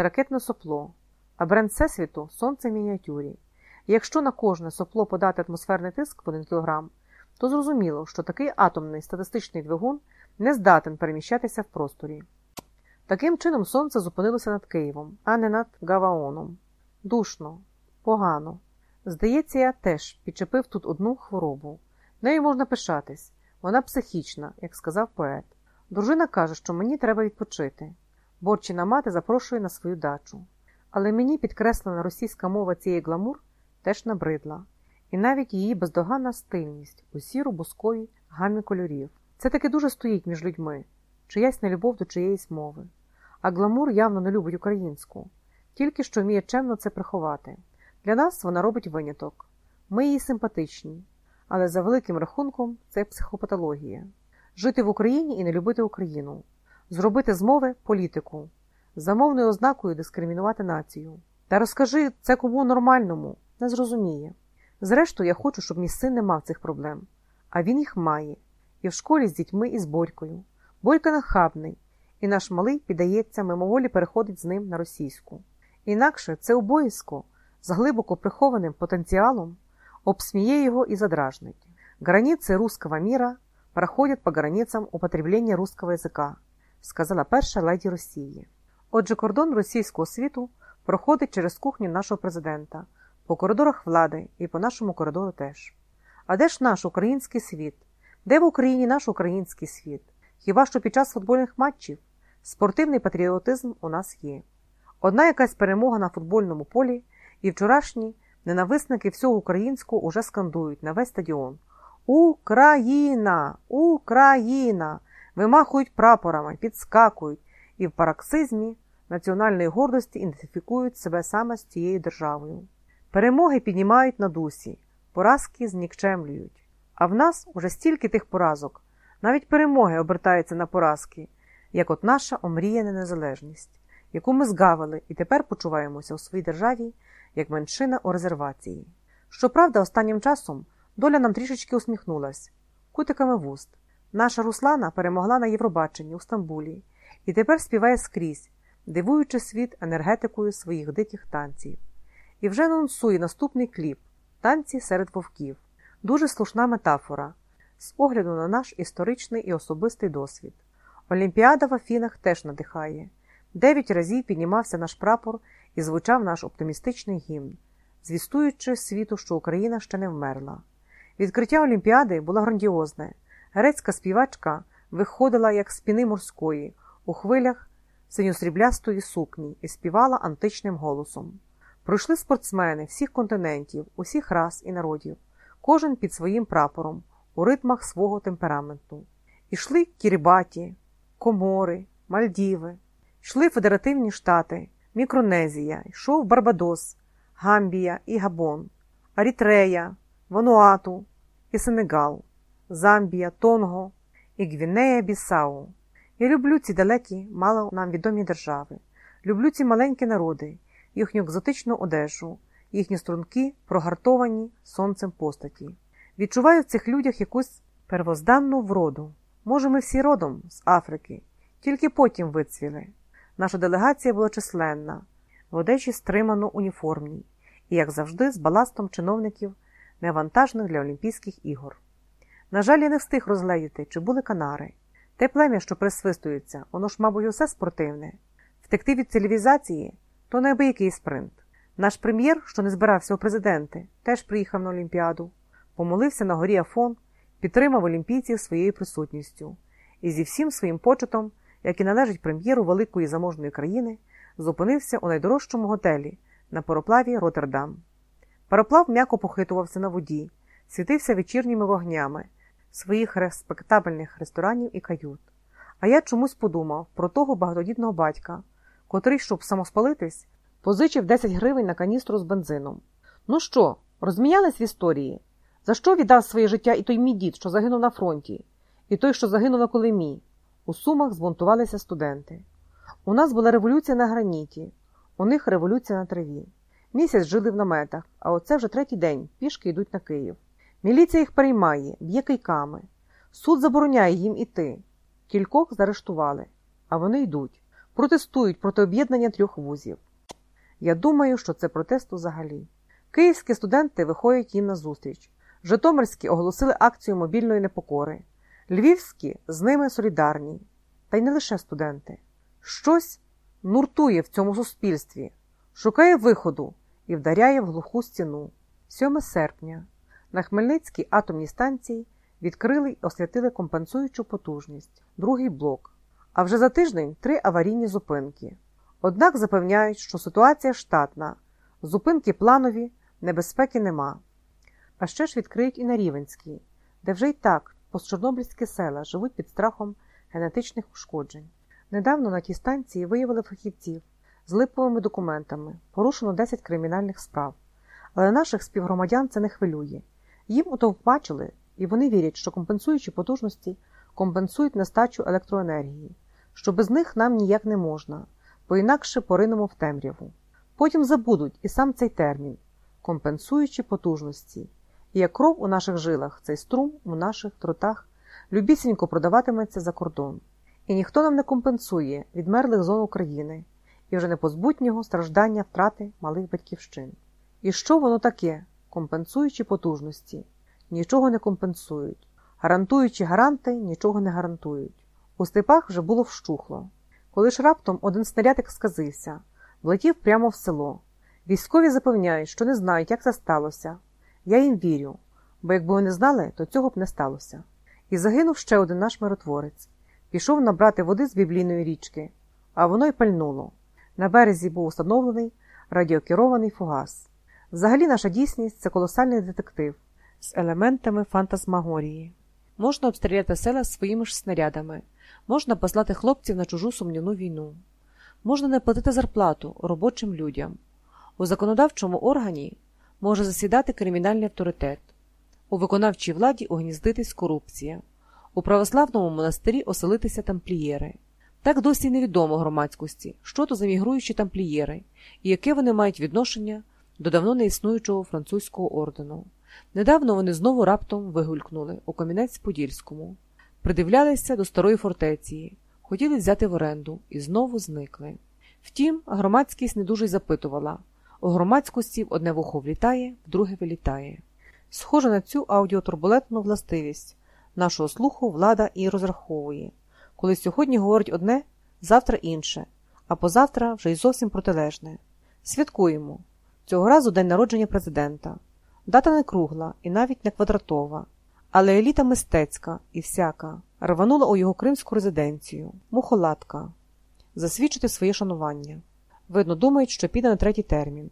це ракетне сопло, а бренд Всесвіту сонце в мініатюрі. І якщо на кожне сопло подати атмосферний тиск в 1 кг, то зрозуміло, що такий атомний статистичний двигун не здатен переміщатися в просторі. Таким чином сонце зупинилося над Києвом, а не над Гаваоном. Душно, погано. Здається, я теж підчепив тут одну хворобу. Нею можна пишатись. Вона психічна, як сказав поет. Дружина каже, що мені треба відпочити. Борчина мати запрошує на свою дачу. Але мені підкреслена російська мова цієї гламур теж набридла, і навіть її бездоганна стильність у сіру бусковій гамі кольорів. Це таки дуже стоїть між людьми, чиясь нелюбов до чиєїсь мови. А гламур явно не любить українську, тільки що вміє чемно це приховати. Для нас вона робить виняток. Ми їй симпатичні, але за великим рахунком це психопатологія. Жити в Україні і не любити Україну, зробити з мови політику, за мовною ознакою дискримінувати націю. Та розкажи це кому нормальному, не зрозуміє. Зрештою, я хочу, щоб мій син не мав цих проблем, а він їх має. І в школі з дітьми і з Борькою. Борька нахабний, і наш малий піддається, мимоволі переходить з ним на російську. Інакше це обов'язко з глибоко прихованим потенціалом обсміє його і задражнить. Границы русского мира проходять по границям употреблення русского язика, сказала перша леді Росії. Отже, кордон російського світу проходить через кухню нашого президента, по коридорах влади і по нашому коридору теж. А де ж наш український світ? Де в Україні наш український світ? Хіба що під час футбольних матчів спортивний патріотизм у нас є? Одна якась перемога на футбольному полі, і вчорашні ненависники всього українського уже скандують на весь стадіон. Україна! Україна! Вимахують прапорами, підскакують і в параксизмі національної гордості ідентифікують себе саме з цією державою. Перемоги піднімають на дусі, поразки знікчемлюють. А в нас уже стільки тих поразок, навіть перемоги обертаються на поразки, як от наша омріяна незалежність, яку ми згавили і тепер почуваємося у своїй державі як меншина у резервації. Щоправда, останнім часом доля нам трішечки усміхнулась кутиками вуст. Наша Руслана перемогла на Євробаченні у Стамбулі і тепер співає скрізь, дивуючи світ енергетикою своїх диких танців. І вже анонсує наступний кліп танці серед вовків. Дуже слушна метафора з огляду на наш історичний і особистий досвід. Олімпіада в Афінах теж надихає. Дев'ять разів піднімався наш прапор і звучав наш оптимістичний гімн, звістуючи світу, що Україна ще не вмерла. Відкриття Олімпіади було грандіозне. Грецька співачка виходила, як з піни морської, у хвилях синьосріблястої сукні і співала античним голосом. Пройшли спортсмени всіх континентів, усіх рас і народів, кожен під своїм прапором, у ритмах свого темпераменту. Ішли Кірібаті, Комори, Мальдіви, йшли Федеративні Штати Мікронезія, йшов Барбадос, Гамбія і Габон, Еритрея, Вануату і Сенегал, Замбія, Тонга і Гвінея Бісау. Я люблю ці далекі, мало нам відомі держави, люблю ці маленькі народи, їхню екзотичну одежу, їхні струнки, прогартовані сонцем постаті. Відчуваю в цих людях якусь первозданну вроду. Може, ми всі родом з Африки, тільки потім вицвіли. Наша делегація була численна, в одежі стримано уніформній і, як завжди, з баластом чиновників, невантажних для Олімпійських ігор. На жаль, я не встиг розгледіти, чи були канари. Те плем'я, що присвистується, воно ж, мабуть, усе спортивне. Втекти від цивілізації то неабиякий спринт. Наш прем'єр, що не збирався у президенти, теж приїхав на Олімпіаду, помолився на горі Афон, підтримав олімпійців своєю присутністю і зі всім своїм почетом і належить прем'єру великої заможної країни, зупинився у найдорожчому готелі на пароплаві Роттердам. Пароплав м'яко похитувався на воді, світився вечірніми вогнями своїх респектабельних ресторанів і кают. А я чомусь подумав про того багатодітного батька, котрий, щоб самоспалитись, позичив 10 гривень на каністру з бензином. Ну що, розміялись в історії? За що віддав своє життя і той мій дід, що загинув на фронті, і той, що загинув на Колимі? У Сумах збунтувалися студенти. У нас була революція на граніті, у них революція на траві. Місяць жили в наметах, а оце вже третій день пішки йдуть на Київ. Міліція їх приймає, б'є кийками. Суд забороняє їм іти. Кількох заарештували, а вони йдуть. протестують проти об'єднання трьох вузів. Я думаю, що це протест взагалі. Київські студенти виходять їм назустріч. Житомирські оголосили акцію мобільної непокори, львівські з ними солідарні. Та й не лише студенти. Щось нуртує в цьому суспільстві, шукає виходу і вдаряє в глуху стіну. 7 серпня на Хмельницькій атомній станції відкрили й освятили компенсуючу потужність, другий блок. А вже за тиждень три аварійні зупинки. Однак запевняють, що ситуація штатна, зупинки планові, небезпеки нема. А ще ж відкриють і на Рівенській, де вже й так постчорнобильські села живуть під страхом генетичних ушкоджень. Недавно на тій станції виявили фахівців з липовими документами, порушено 10 кримінальних справ. Але наших співгромадян це не хвилює. Їм утовбачили, і вони вірять, що компенсуючі потужності компенсують нестачу електроенергії, що без них нам ніяк не можна, бо інакше поринемо в темряву. Потім забудуть і сам цей термін компенсуючі потужності, і як кров у наших жилах, цей струм у наших тротах любісінько продаватиметься за кордон. І ніхто нам не компенсує відмерлих зон України і вже непозбутнього страждання втрати малих батьківщин. І що воно таке, компенсуючі потужності? Нічого не компенсують, гарантуючи гаранти, нічого не гарантують. У степах вже було вщухло. Коли ж раптом один снарядик сказився, влетів прямо в село. Військові запевняють, що не знають, як це сталося. Я їм вірю, бо якби вони знали, то цього б не сталося. І загинув ще один наш миротворець. Пішов набрати води з біблійної річки, а воно й пальнуло. На березі був установлений радіокерований фугас. Взагалі, наша дійсність це колосальний детектив з елементами фантасмагорії. Можна обстріляти села своїми ж снарядами, можна послати хлопців на чужу сумнівну війну, можна не платити зарплату робочим людям. У законодавчому органі може засідати кримінальний авторитет, у виконавчій владі угніздитись корупція, у православному монастирі оселитися тамплієри. Так досі невідомо громадськості, що то за мігруючі тамплієри і яке вони мають відношення до давно неіснуючого французького ордену. Недавно вони знову раптом вигулькнули у Кам'янець-Подільському, придивлялися до старої фортеції, хотіли взяти в оренду і знову зникли. Втім, громадськість не дуже запитувала у громадськості одне вухо влітає, в друге вилітає. Схоже на цю аудіотурбулентну властивість нашого слуху влада і розраховує, коли сьогодні говорить одне, завтра інше, а позавтра вже й зовсім протилежне. Святкуємо цього разу день народження президента. Дата не кругла і навіть не квадратова, але еліта мистецька і всяка рванула у його кримську резиденцію, мухолатка, засвідчити своє шанування. Видно, думають, що піде на третій термін.